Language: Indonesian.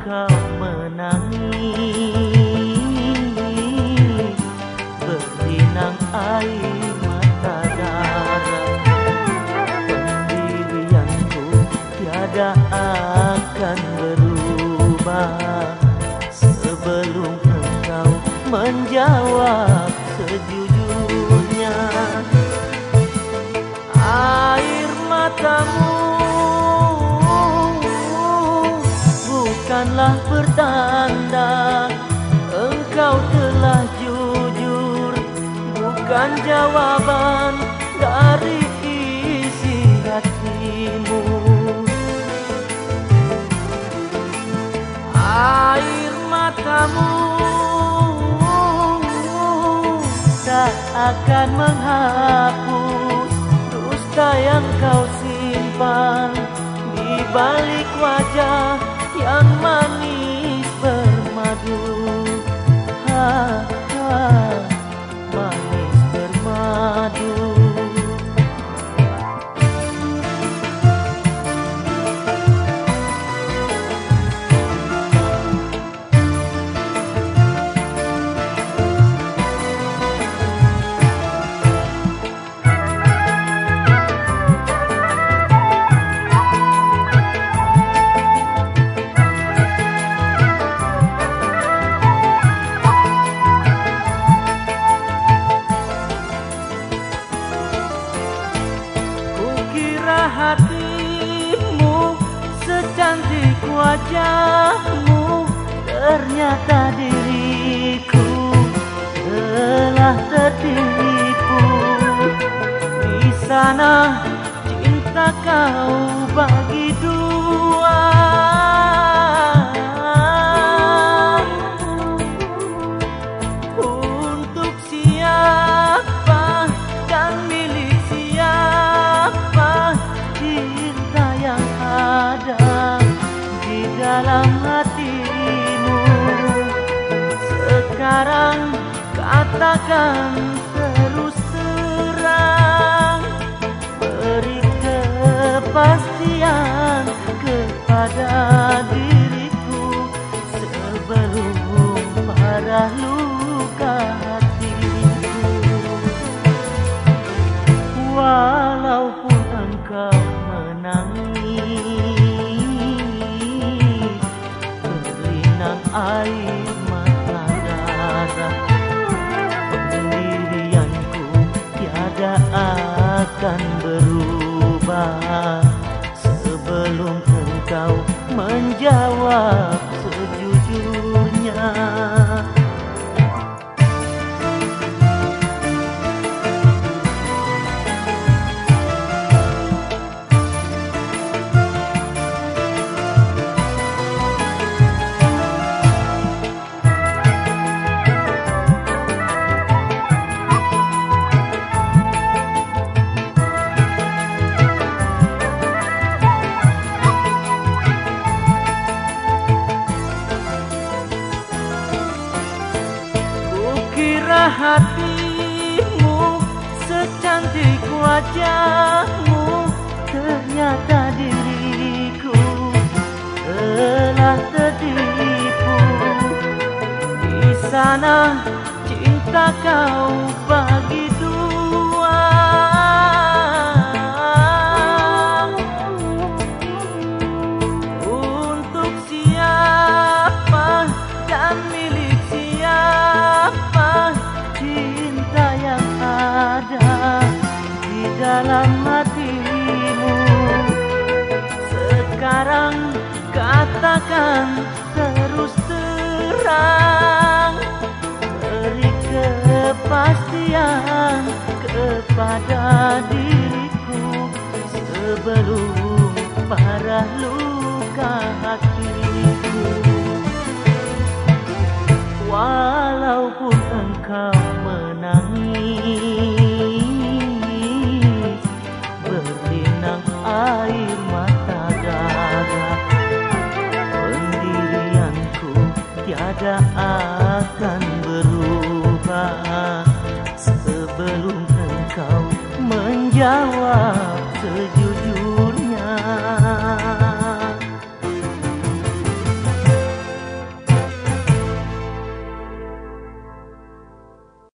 Walaupun engkau menangis Berlinang air mata darah Pendirianku tiada akan berubah. Sebelum engkau menjawab sejujurnya bukanlah pertanda engkau telah jujur. Bukan jawaban dari isi hatimu. Air matamu tak akan menghapus wajahmu Ternyata diriku telah tertipu. Di sana cinta kau katakan terus terang. Beri kepastian kepada akan berubah Sebelum engkau menjawab hatimu secantik wajahmu Ternyata diriku telah tertipu. Di sana cinta kau bagi dua. Untuk siapa dan milik siapa dalam hatimu. Sekarang katakan terus terang Beri kepastian kepada diriku Sebelum parah luka hatiku. Walaupun engkau menangis tiada akan berubah Sebelum engkau menjawab